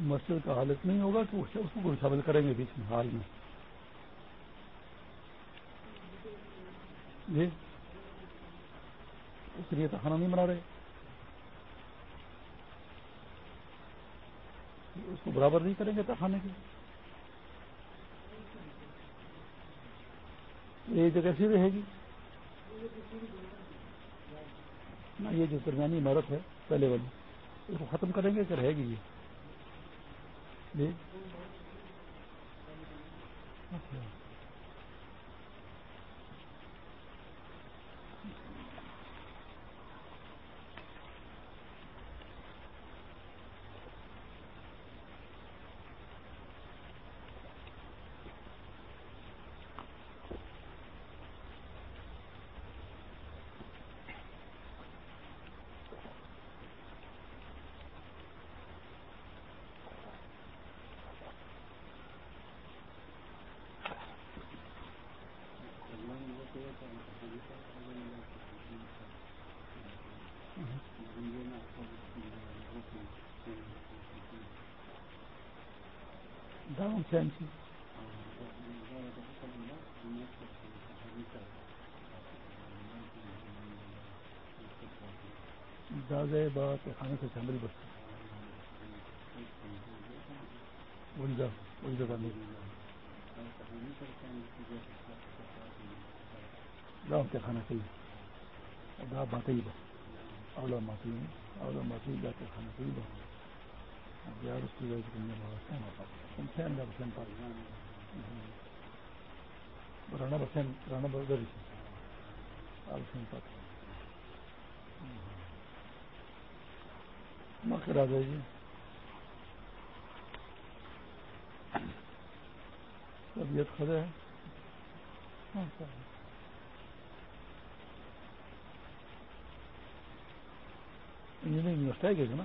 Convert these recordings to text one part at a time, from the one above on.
مسجد کا حالت نہیں ہوگا کہ اس کو شامل کریں گے بیچ میں حال میں۔ جی؟ اس لیے تو کھانا نہیں بنا رہے۔ اس کو برابر نہیں کریں گے تو کھانے کی یہ جگہ سی رہے گی۔ نہ، یہ جو درمیانی عمارت ہے، پہلے والی، اس کو ختم کریں گے کہ رہے گی یہ؟ جی۔ اچھا چینسی دادے بات کھانے سے شامل بچے وہی جگہ نہیں گاؤں کے کھانا چاہیے گاؤں باتیں ہی بس اولا ماتی اولا ماتی جا کے کھانا چاہیے بس آ جائے گی طبیعت خدے ہے انجینئرنگ یونیورسٹی آئے گی نا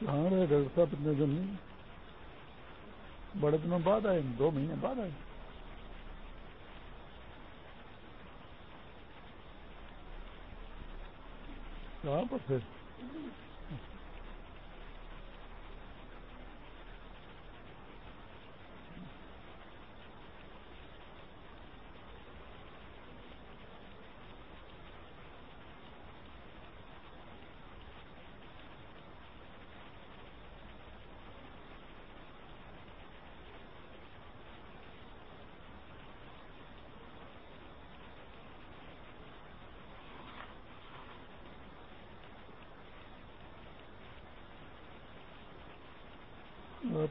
کہاں رہے ڈاکٹر صاحب، اتنے دن نہیں بڑے دنوں بعد آئے، دو مہینے بعد آئے۔ کہاں پر تھے؟ ہاں،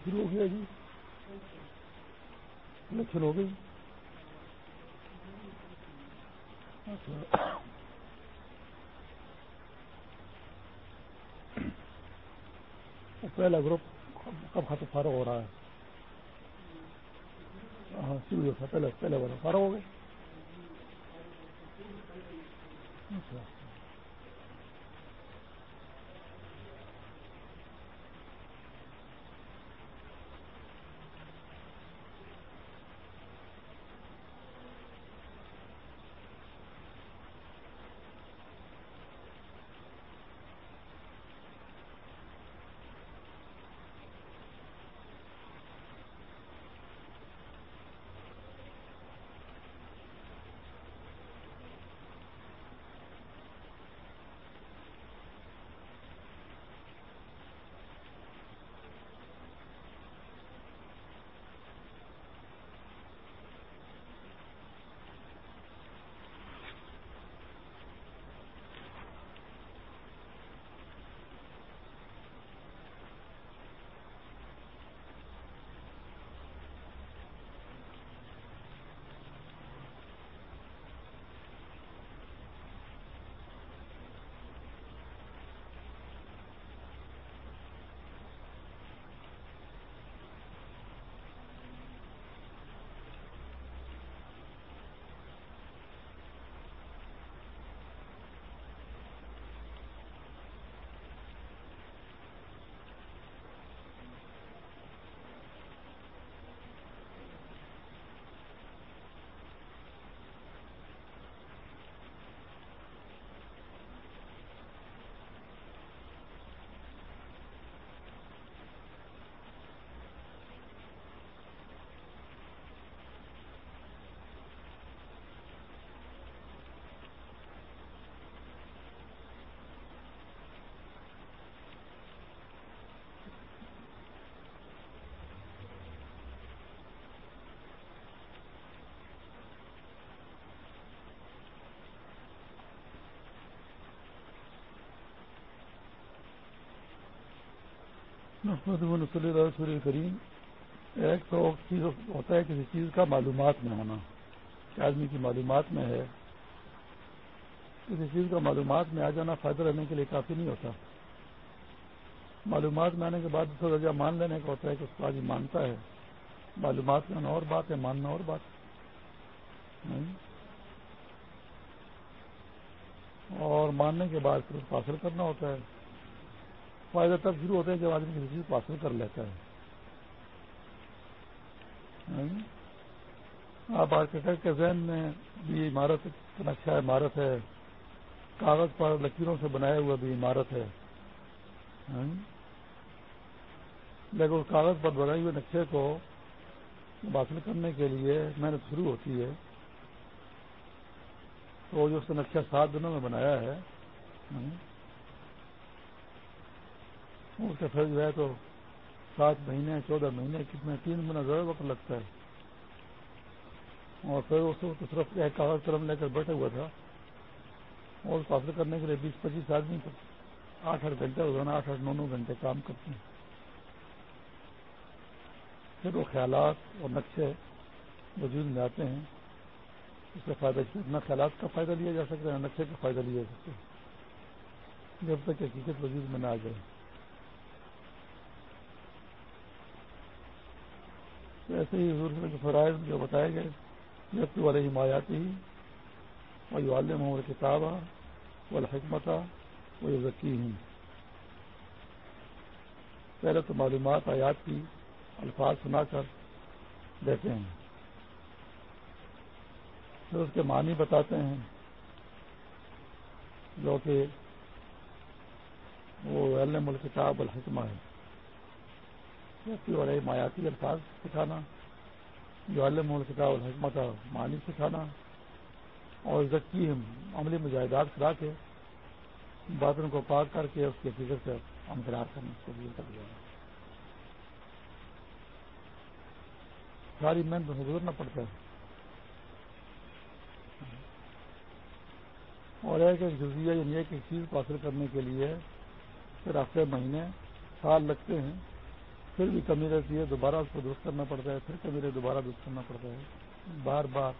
شروع ہو گیا جی۔ الیکشن ہو گئی۔ اچھا۔ پہلا گروپ کب ختم فارغ ہو رہا ہے؟ ہاں شروع ہو پہلے پہلے والا فارغ ہو گئے۔ اچھا۔ صلی اللہ علیہ کریم۔ ایک تو چیز ہوتا ہے کسی چیز کا معلومات میں ہونا، کہ آدمی کی معلومات میں ہے۔ کسی چیز کا معلومات میں آ جانا فائدہ رہنے کے لیے کافی نہیں ہوتا۔ معلومات میں آنے کے بعد اس درجہ مان لینے کا ہوتا ہے کہ اس کو آدمی مانتا ہے۔ معلومات میں اور بات ہے، ماننا اور بات۔ ہاں۔ اور ماننے کے بعد پھر اس کو حاصل کرنا ہوتا ہے۔ فائدہ تب شروع ہوتا ہے جب آدمی کسی چیز کو حاصل کر لیتا ہے۔ ہاں؟ آپ آرکیٹیکٹ کے ذہن میں بھی عمارت نقشہ اچھا عمارت ہے، کاغذ پر لکیروں سے بنایا ہوا بھی عمارت ہے۔ ہاں؟ لیکن کاغذ پر بنائے ہوئے نقشے کو حاصل کرنے کے لیے محنت شروع ہوتی ہے، تو جو اس نے نقشہ سات دنوں میں بنایا ہے ہاں؟ اس کا پھر جو ہے تو سات مہینے، چودہ مہینے، کتنے، تین مہینہ زیادہ وقت لگتا ہے۔ اور پھر اس کو صرف ایک کاغذ قلم لے کر بیٹھا ہوا تھا۔ اور اس کو حاصل کرنے کے لیے بیس، پچیس آدمی آٹھ آٹھ گھنٹے روزانہ، آٹھ آٹھ، نو نو گھنٹے کام کرتے ہیں۔ پھر وہ خیالات اور نقشے وجود میں آتے ہیں۔ اس کا فائدہ نہ خیالات کا فائدہ لیا جا سکتا ہے، نہ نقشے کا فائدہ لیا جا سکتا ہے۔ جب تک حقیقت وجود میں نہ آ جائے۔ ایسے ہی حضور کے فرائض جو بتائے گئے جب والے حمایاتی ہی وہ عالم ہوں کتاب وہ حکمت وہ ذکی ہوں پہلے تو معلومات، آیات کی الفاظ سنا کر دیتے ہیں۔ پھر اس کے معنی بتاتے ہیں جو کہ وہ علم الکتاب الحکمہ ہے۔ والے مایاتی الفاظ سکھانا، جو علم الکتاب الحکمہ کا معنی سکھانا اور ذکی عملی مجاہدات کرا کے باتوں کو پاک کر کے اس کی حقیقت سے انقرار کرنے کے لیے کر دیا۔ ساری محنت سے گزرنا پڑتا ہے۔ اور ایک ایک جزیہ یعنی ایک ایک چیز کو حاصل کرنے کے لیے پھر ہفتے، مہینے، سال لگتے ہیں۔ پھر بھی کمی رہتی ہے، دوبارہ اس کو درست کرنا پڑتا ہے، پھر کمی رہتی دوبارہ درست کرنا پڑتا ہے۔ بار بار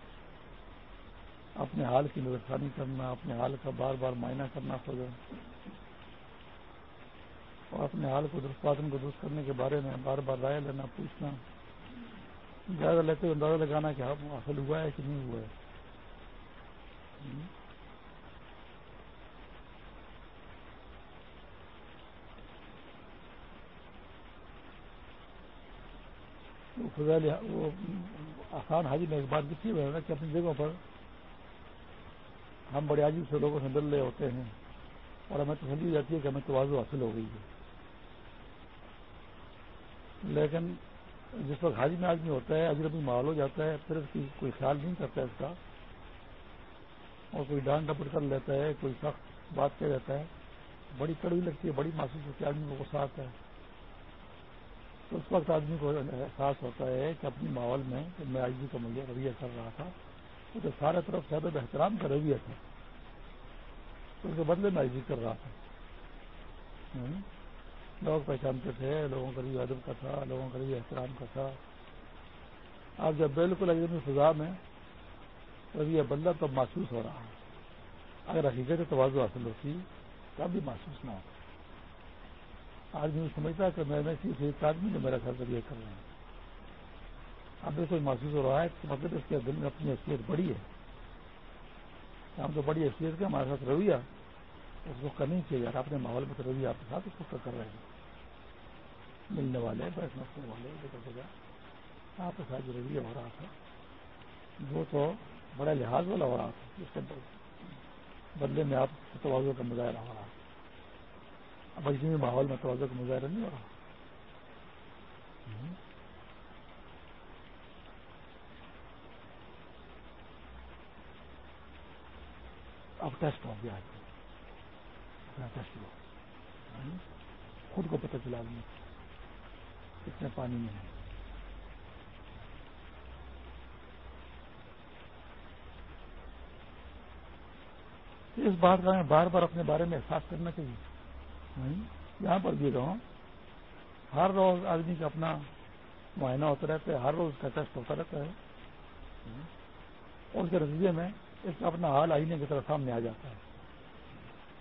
اپنے حال کی نظرثانی کرنا، اپنے حال کا بار بار معائنہ کرنا پڑے اور اپنے حال کو درست کو درست کرنے کے بارے میں بار بار رائے لینا، پوچھنا۔ زیادہ لیتے ہوئے اندازہ لگانا کہ ہاں، حاصل ہوا ہے کہ نہیں ہوا ہے۔ وہ آسان حاجی میں ایک بات لکھی ہوئی ہے کہ اپنی جگہوں پر ہم بڑے عجیب سے لوگوں سے مل رہے ہوتے ہیں اور ہمیں تسلی ہو جاتی ہے کہ ہمیں توازو حاصل ہو گئی ہے۔ لیکن جس وقت حاجی میں آدمی ہوتا ہے اجربی ماحول ہو جاتا ہے پھر اس کی کوئی خیال نہیں کرتا ہے اس کا اور کوئی ڈانٹ ڈپٹ کر لیتا ہے، کوئی سخت بات کہہ دیتا ہے، بڑی کڑوی لگتی ہے، بڑی محسوس ہوتی ہے، آدمی کو غصہ آتا ہے۔ تو اس وقت آدمی کو احساس ہوتا ہے کہ اپنی ماحول میں میں آج بھی کا مجھے رویہ کر رہا تھا تو سارے طرف صحت احترام کا رویہ تھا۔ اس کے بدلے میں آئی کر رہا تھا۔ لوگ پہچانتے تھے، لوگوں کا رویہ ادب کا تھا، لوگوں کا رویہ احترام کا تھا۔ اب جب بالکل اجرمی فضا میں رویہ بدلا تو محسوس ہو رہا ہے۔ اگر حقیقت توازو حاصل ہوتی تب بھی محسوس نہ ہوتا۔ آدمی سمجھتا ہے کہ میں ایک آدمی نے میرا گھر کر یہ کر رہے ہیں اب کوئی محسوس ہو رہا ہے تو مطلب اس کے دل میں اپنی حیثیت بڑی ہے۔ ہم تو بڑی حیثیت کے ہمارے ساتھ رویہ۔ اس کو کرنی چاہیے یار، اپنے ماحول میں تو رویہ آپ کے ساتھ اس کو کر رہے ہیں۔ ملنے والے بیٹھنے والے جگہ آپ کے ساتھ جو رویہ ہو رہا تھا، وہ تو بڑا لحاظ والا ہو رہا تھا۔ اس کے بدلے میں آپ توازوں کا مظاہرہ ہو رہا تھا۔ اب اسی ماحول میں توجہ کا مظاہرہ نہیں ہو رہا۔ اب ٹیسٹ ہو گیا اپنا ٹیسٹ ہوا خود کو پتہ چلا دیں کتنے پانی میں ہے۔ اس بات کا ہمیں بار بار اپنے بارے میں احساس کرنا چاہیے۔ یہاں پر بھی رہا ہر روز آدمی کا اپنا معائنہ ہوتا رہتا ہے، ہر روز کا ٹیسٹ ہوتا رہتا ہے۔ اور اس کے نتیجے میں اس کا اپنا حال آئینے کی طرف سامنے آ جاتا ہے۔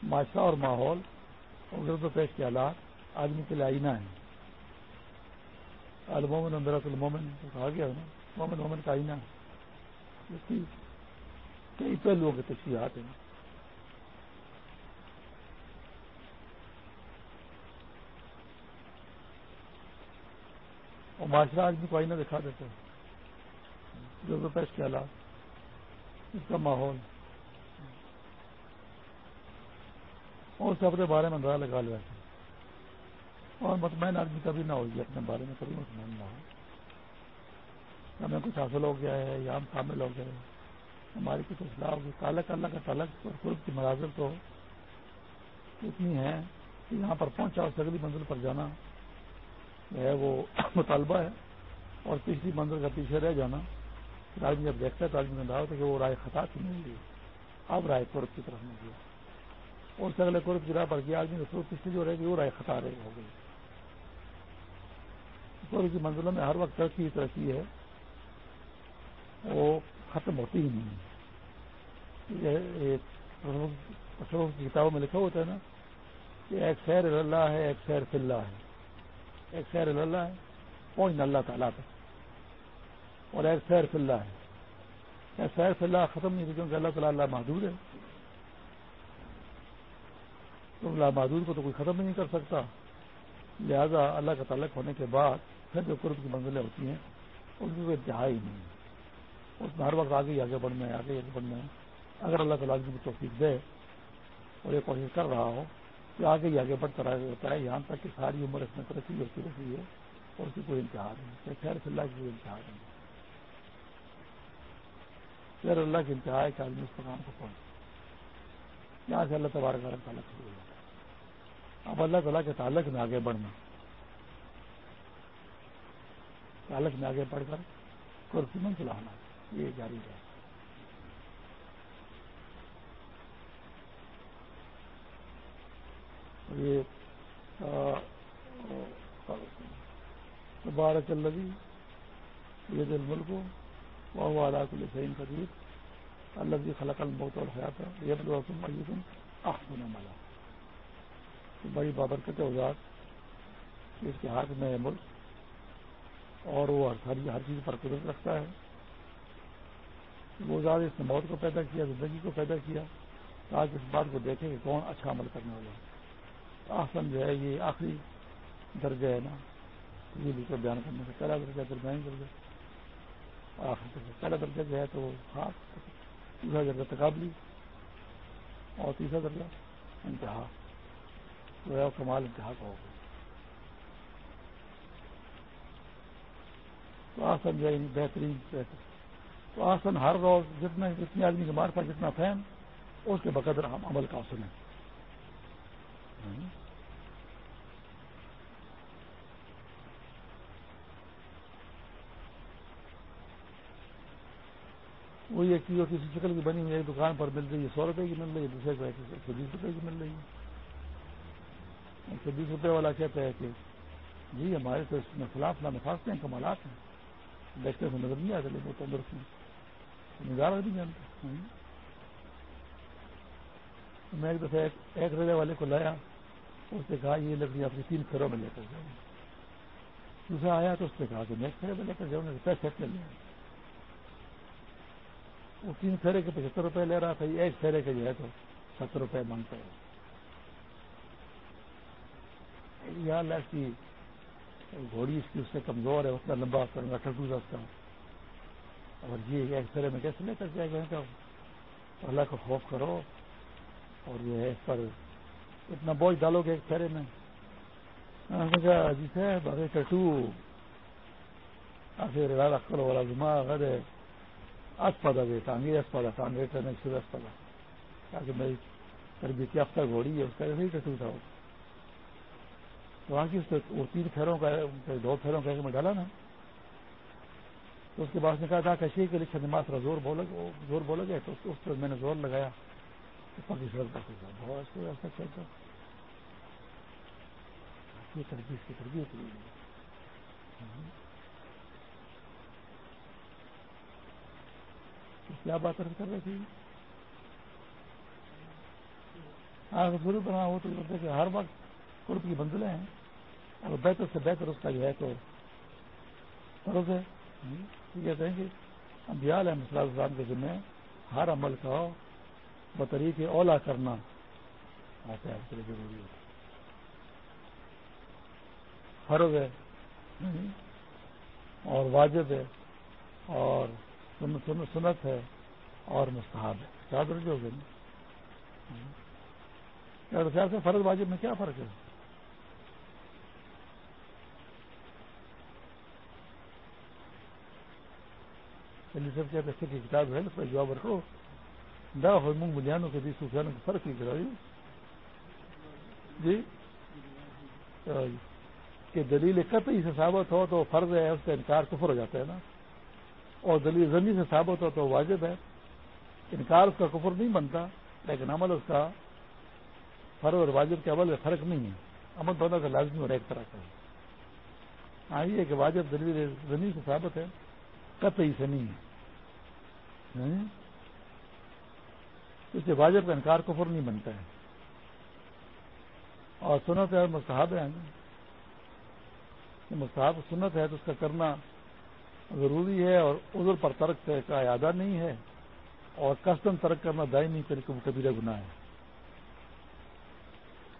معاشرہ اور ماحول، اور گرد و پیش کے حالات آدمی کے لیے آئینہ ہیں۔ المومن اندرت المومن کہا گیا نا مومن مومن کا آئینہ۔ اس کی کئی پہلوؤں کے تشریحات ہیں۔ اور معاشرہ آدمی کو آئینہ دکھا دیتے ہیں۔ جو پیش کے حالات اس کا ماحول۔ اور سب اپنے بارے میں اندازہ لگا لیا۔ اور مطمئن آدمی کبھی نہ ہوگی اپنے بارے میں، کبھی مطمئن نہ ہو ہمیں کچھ حاصل ہو گیا ہے، یا ہم شامل ہو گئے ہماری کچھ اصلاح ہوگی۔ تعلق اللہ کا تعلق اور قرب کی مناظر تو اتنی ہے کہ یہاں پر پہنچا اور اگلی منزل پر جانا۔ جو ہے وہ مطالبہ ہے اور تیسری منزل کا پیچھے رہ جانا آدمی جب دیکھتا ہے تو آدمی نے ہوتا کہ وہ رائے خطا کی نہیں لی اب رائے قرب کی طرف نہیں گیا۔ اور سے اگلے قرب کی راہ پر گیا، آدمی تو پچھلی جو رہے گی وہ رائے خطا رہے ہو گئی۔ قرب کی منزلوں میں ہر وقت ترقی ترقی ہے، وہ ختم ہوتی ہی نہیں کی کتابوں میں لکھا ہوتا ہے نا کہ ایک خیر اللہ ہے، ایک خیر فلّہ ہے۔ ایک خیر اللہ ہے پہنچنا اللہ تعالیٰ تک اور ایک خیر فلّہ ہے۔ ایک خیر فلّہ ختم نہیں کیونکہ اللہ تعالیٰ اللہ محدود ہے۔ تو اللہ محدود کو تو کوئی ختم نہیں کر سکتا۔ لہذا اللہ کا تعلق ہونے کے بعد پھر جو قرب کی منزلیں ہوتی ہیں، ان کی کوئی انتہائی نہیں ہے۔ اس میں ہر وقت آگے ہی آگے بڑھنا ہے، آگے آگے بڑھنا ہے۔ اگر اللہ تعالیٰ کی توفیق دے اور یہ کوشش کر رہا ہو آگے ہی آگے بڑھتا رہا ہوتا ہے، یہاں تک کہ ساری عمر اس میں ترقی ہوتی رہتی ہے اور اس کی کوئی انتہا نہیں۔ خیر اللہ کی کوئی انتہا نہیں۔ خیر اللہ کی انتہا ہے کہ آدمی اس پروگرام کو پہنچ یہاں سے اللہ تبارک کا تعلق شروع ہو جاتا ہے۔ اب اللہ تعالیٰ کے تعلق میں آگے بڑھنا۔ تعلق میں آگے بڑھ کر کرسی میں چلانا، یہ جاری ہے۔ یہ بارک الذي بيد الملك وهو على كل شيء قدير الذي خلق الموت والحياة ليبلوكم أيكم أحسن عملا۔ بڑی بابرکت اوزاد اس کے ہاتھ میں ہے ملک، اور وہ ہر ہر چیز پر قدرت رکھتا ہے۔ وہ ذات اس نے موت کو پیدا کیا، زندگی کو پیدا کیا، تاکہ اس بات کو دیکھے کہ کون اچھا عمل کرنے والا ہے۔ آسن جو ہے یہ آخری درجہ ہے نا، یہ بھی بیان کرنے سے پہلا درجہ درمیانی درجہ۔ آخری درجہ، پہلا درجہ جو ہے تو وہ خاص دوسرا درجہ تقابلی اور تیسرا درجہ انتہا۔ جو ہے کمال انتہا کا ہوگا۔ تو آسن جو ہے یعنی بہترین، بہتر۔ تو آسن ہر روز جتنا، جتنی آدمی کے مار پاس جتنا فہم، اس کے بقدر ہم عمل کا آسن ہے وہ یہ کی اور کسی شکل کی بنی ہوئی ایک دکان پر مل رہی ہے، سو روپئے کی مل رہی ہے، دوسرے کو ایک سو بیس روپئے کی مل رہی ہے۔ ایک سو بیس روپئے والا کہتا ہے کہ جی ہمارے تو اس میں خلاف نہ نفاذتے ہیں، کمالات ہیں۔ دیکھنے سے نظر نہیں آتے لیکن وہ تندرست میں نظارہ نہیں جانتے میں ایک دفعہ ایک رضے والے کو لایا، اس نے کہا، یہ لکڑی اپنی تین پھیروں میں لے کر جاؤں دوسرا آیا تو اس نے کہا کہ میں ایک پھیرے میں لے کر جاؤں گا پیسے لے وہ تین پھیرے کے پچہتر روپے لے رہا تھا ایک پھیرے کے جو ہے تو ستر روپے مانگتا ہے۔ یا ایسی گھوڑی اس کی اس سے کمزور ہے، اتنا لمبا کروں گا ٹٹو اس کا۔ اور یہ ایک پھیرے میں کیسے لے کر جائے گا؟ اللہ کو خوف کرو۔ اور جو ہے اس پر اتنا بوجھ ڈالو گے ایک پھیرے میں ہاں، جی صاحب ارے ٹٹو آخر رکھو والا دماغ ارے اسپدا دے ٹانگے اسپدا ٹانگے کرنے سے اسپدا تاکہ میری تربیت یافتہ گھوڑی ہے، اس کا نہیں ٹٹو تھا۔ وہ تو وہاں کی وہ تین پھیروں کا، دو پھیروں کا میں ڈالا نا۔ تو اس کے بعد نے کہا تھا کشی کے لیے نماز کا زور بولے زور بولے گے۔ تو اس پر میں نے زور لگایا۔ بہت اچھا راستہ چلتا کی تربیت کی تربیت ہوئی کیا بات کر رہے تھے ہاں ضرور بنا وہ تو کہ ہر وقت قرب کی منزلیں ہیں اور بہتر سے بہتر اس کا جو ہے تو فرض ہے یہ کہتے ہیں کہ ابیال ہے مسلم السلام کے ذمہ ہر عمل کا بطریق اولا کرنا۔ آتا ہے ضروری ہے۔ فرض ہے۔ اور واجب ہے۔ اور سنت ہے۔ اور مستحب ہے۔ کیا درجے ہو گئے خیال سے فرض واجب میں کیا فرق ہے؟ سب کیا کتاب ہے، اس پر جواب رکھو۔ دا ہو منگ بلیانوں کے بیچ سفیانوں کے فرق ہی کرا جی کہ دلیل قطعی سے ثابت ہو تو فرض ہے اس کا انکار کفر ہو جاتا ہے نا اور دلیل زمین سے ثابت ہو تو واجب ہے انکار اس کا کفر نہیں بنتا لیکن عمل اس کا فرض اور واجب کے عمل میں فرق نہیں ہے عمل دونوں کا لازمی اور ایک طرح کا ہے ہاں یہ کہ واجب دلیل زمین سے ثابت ہے قطعی سے نہیں ہے اس سے واجب کا انکار کفر نہیں بنتا ہے۔ اور سنت ہے مستحب ہے مستحب سنت ہے تو اس کا کرنا ضروری ہے اور عذر پر ترک کا ارادہ نہیں ہے۔ اور کسٹم ترک کرنا دائیں نہیں کر کبیرہ گناہ ہے۔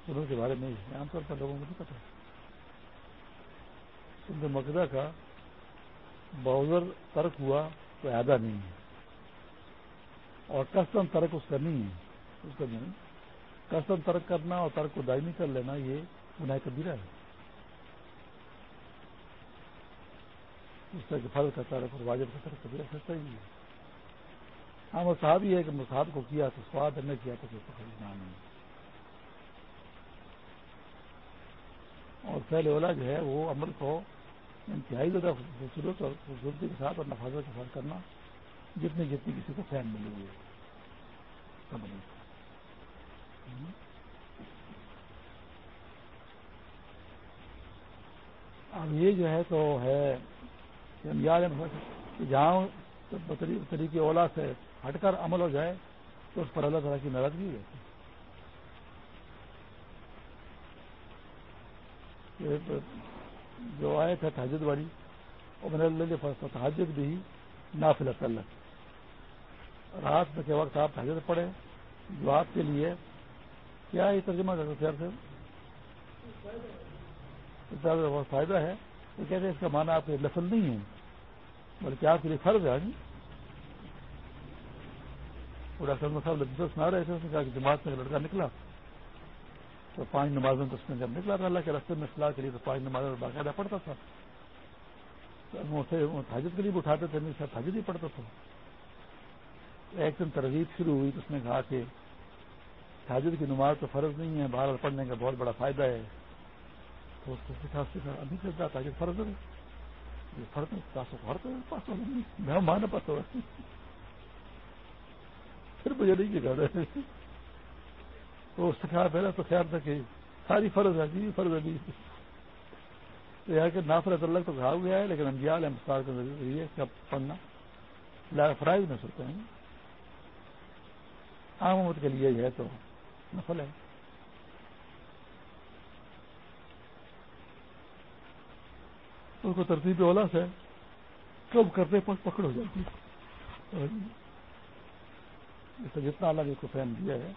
سنت کے بارے میں عام طور پر لوگوں کو نہیں پتا۔ سنت مقدہ کا بوزر ترک ہوا تو ارادہ نہیں ہے۔ اور کسٹم ترک اس کا نہیں ہے۔ اس کا نہیں۔ کسٹم ترک کرنا اور ترک کو دائمی کر لینا یہ گناہ کبیرہ ہے۔ اس طرح کے فرض کا ترک اور واجب کا ترک کبیرہ سچا ہی ہے۔ ہاں وہ صاحب ہی ہے کہ مساحب کو کیا تو سواد نہ کیا تو کوئی نام نہیں۔ اور پہلے اولا جو ہے وہ عمل کو انتہائی زیادہ خوبصورت اور خوبصورتی کے ساتھ اور نفاذت کے ساتھ کرنا جتنی جتنی کسی کو فین ملی ہوئی ہے۔ اب یہ جو ہے تو ہے کہ جہاں طریقے اولا سے ہٹ کر عمل ہو جائے، تو اس پر اللہ تعالیٰ کی ناراضگی رہتی جو آئے تھے تحجد والی، وہ میں نے اللہ تحجد بھی نافل اللہ رات میں کے وقت آپ حضرت پڑے جو آپ کے لیے۔ کیا یہ ترجمہ خیر سے؟ بہت فائدہ ہے۔ وہ کہتے ہیں اس کا معنی آپ کے لفل نہیں ہے، بلکہ آپ کے لیے فرض ہے۔ آج پورا سلم صاحب لفظ سنا رہے تھے، اس نے کہا کہ جماعت میں لڑکا نکلا تو پانچ نمازوں تو اس میں جب نکلا تھا، اللہ کے رستے میں اصلاح کے لیے تو پانچ نمازوں باقاعدہ پڑھتا تھا۔ حاجت کے لیے بھی اٹھاتے تھے، میرے ساتھ حاجت ہی پڑھتا تھا۔ ایک دن ترغیب شروع ہوئی تو اس نے کہا کہ حاضر کی نماز تو فرض نہیں ہے، باہر پڑھنے کا بہت بڑا فائدہ ہے۔ تو اس کو سکھا سکھا ابھی چلتا تھا فرض ہے۔ یہ فرض میں مان پاتا ہوں پھر مجھے نہیں کہ رہے تو اس سے کہا، پہلے تو خیال تھا کہ ساری فرض ہے جی فرض ہے۔ جی یہ کہ نافرت اللہ تو کھا گیا ہے، لیکن انجیال ہے مستار کے ذریعے کب پڑھنا۔ فرائض میں سکتے ہیں۔ عام امت کے لیے جو ہے تو نفل ہے۔ اس کو ترتیب اولا سے کب کرتے پر پکڑ ہو جاتی ہے۔ جتنا اللہ نے کو فین دیا ہے،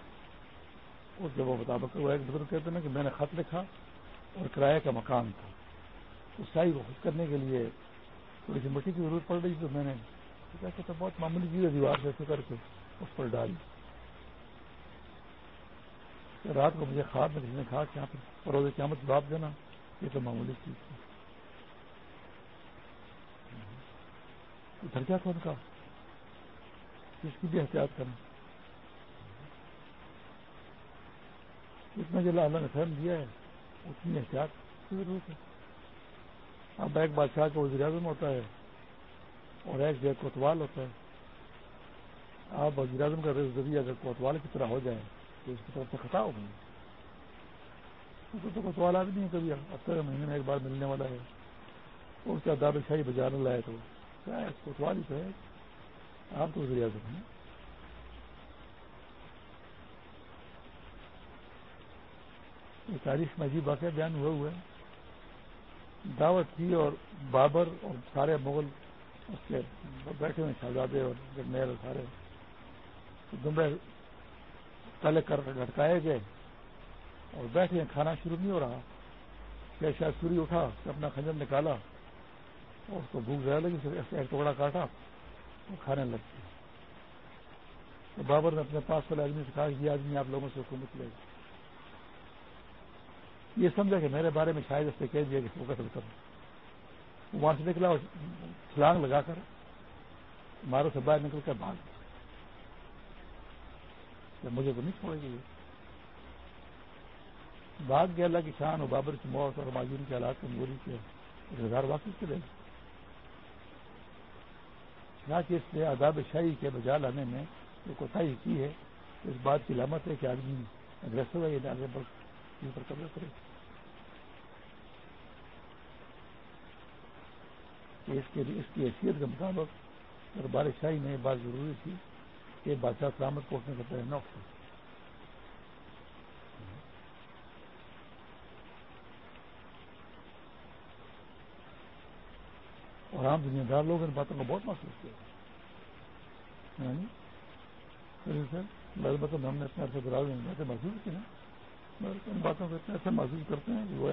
اس جب وہ مطابق وہ ایک بزرگ کہتے ہیں کہ میں نے خط لکھا اور کرایہ کا مکان تھا۔ اس سائی کو خود کرنے کے لیے تھوڑی سی مٹی کی ضرورت پڑ رہی تو میں نے بہت معمولی چیز ہے دیوار سے کر کے اس پر ڈالی۔ رات کو مجھے خواب میں کسی نے کہا کہ یہاں پروز قیامت جواب دینا، یہ تو معمولی چیز تھی۔ گھر کیا کون کا؟ اس کی بھی احتیاط کرنا۔ اتنا جو اللہ نے فہم دیا ہے اتنی احتیاط۔ کی ضرورت ہے۔ اب ایک بادشاہ کا وزیر اعظم ہوتا ہے اور ایک جو کوتوال ہوتا ہے۔ آپ وزیر اعظم کا ذریعہ اگر کوتوال کی طرح ہو جائے تو اس کی طرف سے خطا ہو گئی۔ تو کوئی سوال بھی نہیں ہے کبھی۔ ہفتے مہینے میں ایک بار ملنے والا ہے۔ اس کا داد شاہی بازار لائے تو کیا ہے ہی تو ہے۔ آپ تو ذریعہ سے ہیں۔ تاریخ میں عجیب واقعہ بیان ہوا ہوا ہے۔ دعوت تھی اور بابر اور سارے مغل اس کے بیٹھے ہوئے شہزادے اور جرنیل سارے۔ دمبے پہلے کر لٹکائے گئے اور بیٹھے کھانا شروع نہیں ہو رہا۔ کہ شاید سوری اٹھا اپنا خنجر نکالا اور اس کو بھوک زیادہ لگی ایک ٹکڑا کاٹا اور کھانے لگ گیا تو بابر نے اپنے پاس والے آدمی سے کہا، یہ آدمی آپ لوگوں سے حکومت لے گا یہ سمجھا کہ میرے بارے میں شاید اس نے کہہ دیا کہ فوکس کروں وہاں سے نکلا اور چھلانگ لگا کر مارو سے باہر نکل کر بھاگ مجھے تو نہیں چھوڑے گی بھاگ گیا اللہ کی شان اور بابر کی موت اور معذور کے حالات کمزوری کے روزگار واپس چلے۔ نہ کہ اس نے آداب شاہی کے بجا لانے میں جو کوتاہی کی ہے، اس بات کی علامت ہے کہ آدمی اگریسو ہے یہ آگے پر قبضہ کرے کہ اس کے اس کی حیثیت کے مطابق دربار شاہی میں یہ بات ضروری تھی کہ بادشاہ سلامت کو اٹھنے کا پہلے نہ اور عام دنیا دار لوگ ان باتوں کو بہت محسوس کیا مطلب ہم نے اپنے عرصے دراز میں باتیں محسوس کی نا ان باتوں کو اتنے ایسے محسوس کرتے ہیں کہ وہ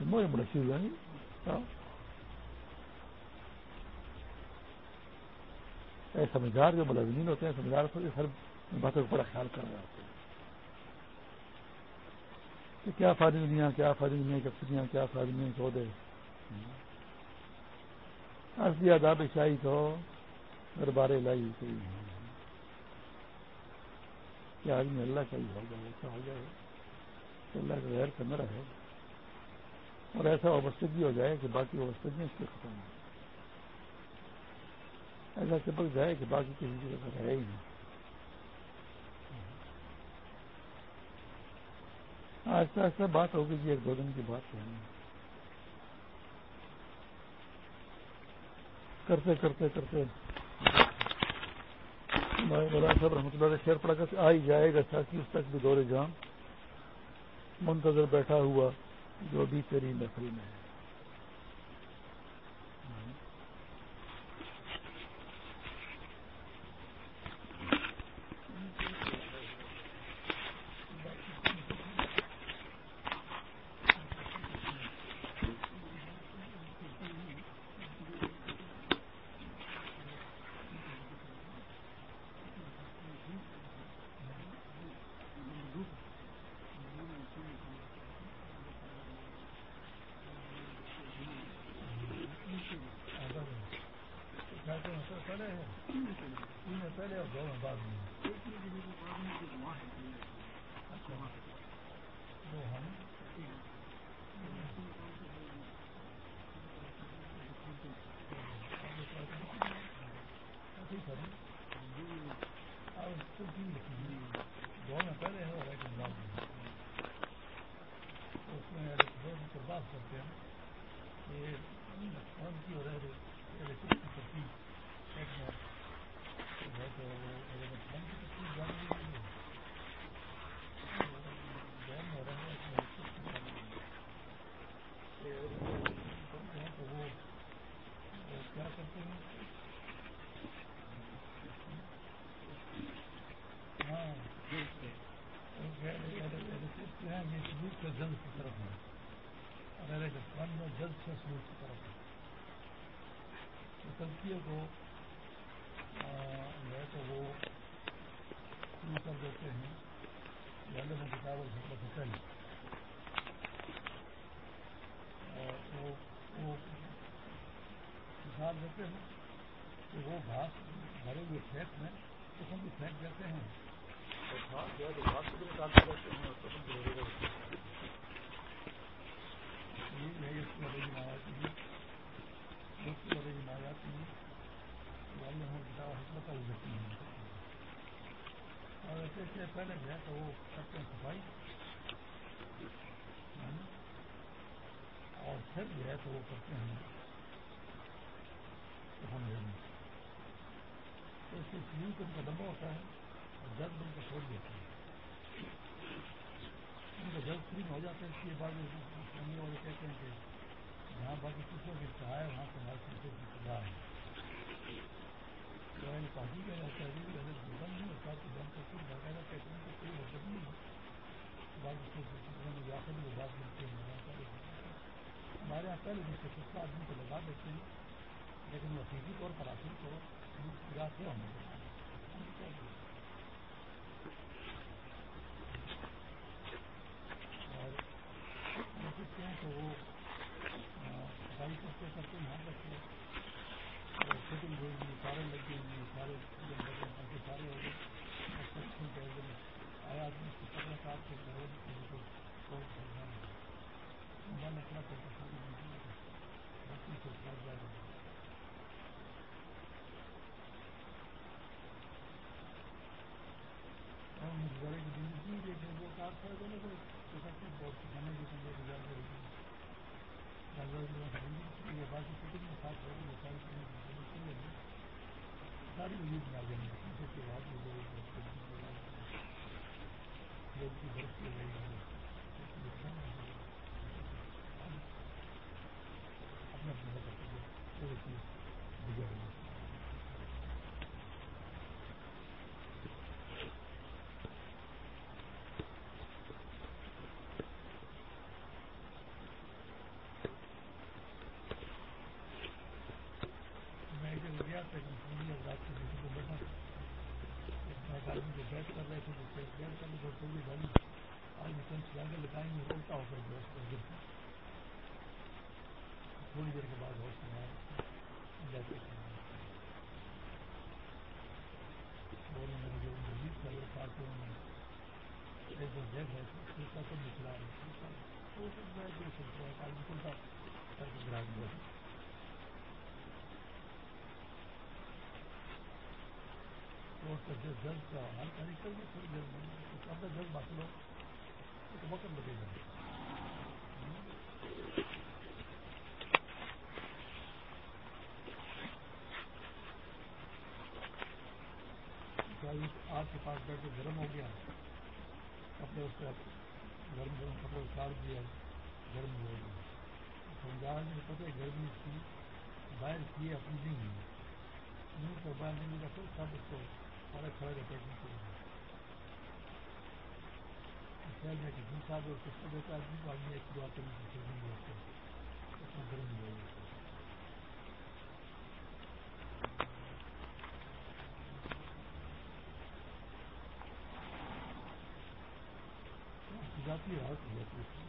مجھے بڑا شیر ہے ہاں۔ سمجھدار جو ملازمین ہوتے ہیں، سمجھدار ہر باتوں کو بڑا خیال کر رہے ہوتے ہیں۔ کہ کیا فائدہ دنیا، کیا فائدہ دنیا کپسیاں کیا فائدہ دنیا سودے ہاں۔ اصلی آداب شاہی تو دربار لائی کیا آدمی اللہ کا ہی ہو جائے ایسا ہو جائے کہ اللہ کا غیر کا نہ رہے اور ایسا وابستگی ہو جائے کہ باقی وابستگیاں اس کے ختم ہو ایسا چپک جائے کہ باقی کسی چیز کا رہے ہی نہیں۔ آہستہ آہستہ بات ہوگی جی ایک دو دن کی بات کہنی کرتے کرتے کرتے۔ مولانا صاحب رحمۃ اللہ شیر پڑا کر آ ہی جائے گا تاکہ اس تک بھی دور جام منتظر بیٹھا ہوا جو بھی تیری نسل میں ہے۔ جلد کی طرف ہے۔ اور اہل فن میں جلد سے سوچ کی طرف ہے۔ تلکیوں کو جو ہے تو وہ شروع کر دیتے ہیں۔ پہلے میں کتاب اور جھٹلا سے پہلے۔ اور وہ مثال دیتے ہیں کہ وہ گھاس بھرے ہوئے کھیت میں قسم بھی پھینک دیتے ہیں۔ پہلے جو ہے تو وہ کرتے ہیں صفائی اور پھر جو ہے تو وہ کرتے ہیں تو ہم اس ان کا لمبا ہوتا ہے۔ اور جلد ان کا چھوڑ دیتا ہے ان کا جلد سلیم ہو جاتا ہے اس لیے بعض والے کہتے ہیں کہ جہاں باقی سلسلوں کی انتہا ہے، وہاں سے ہمارے کی سزا ہے۔ کا ہے بند بند کر کے باقاعدہ کہتے ہیں کہ کوئی مطلب نہیں ہے۔ میں بات ہمارے یہاں پہلے جس سے سستا آدمی کو لگا دیتے ہیں، لیکن وہ طور پر کو پورا سے ہونے اور سکتے ہیں تو وہ صفائی کرتے کرتے یہاں تک فٹنگ ہوئی گی سارے لگ گئی گی سارے لگے سارے ہو گئے آیا آدمی اس کو پکڑا کاٹ کے کرو میں نے اپنا گزارے کی زندگی دیکھیں وہ کار تھا دونوں کو بہت سکھانے کی سمجھے گزار کر یہ باقی فٹنگ میں ساتھ ہو گئی ساری چیزیں ساری وجود میں آ جائیں گے پیچھے کی آواز ہو جائے گی برف کی جائے گی اپنے اپنے کوئی چیز بگڑ تھوڑی دیر کے بعد ہوش میں جیسے اور انہوں نے جو مزید کر وہ تھا کہ انہوں نے ایک دو جیب ہے سلسلہ سب نکلا رہا وہ سب میں جو سلسلہ ہے آج نکلتا کر کے گراج میں تو اس کا جلد کا حل کا نکل گیا تھوڑی دیر میں اپنا جلد حاصل ہو تو وقت لگے گا آپ کے پاس بیٹھے گرم ہو گیا، کپڑے اس پہ گرم گرم کپڑے اتار دیا گرم ہو گیا سمجھا نہیں پتہ گرمی کی باہر کی اپنی نہیں ہوئی منہ سے باہر نہیں ملا پھر سب اس کو سارے کھڑے رہتے ہیں شہر میں کہ جن صاحب کس کو دیتا آدمی کو آدمی ایک دعا کرنے کی گرم ہو گیا۔ ذاتی راحت ہو جاتی ہے۔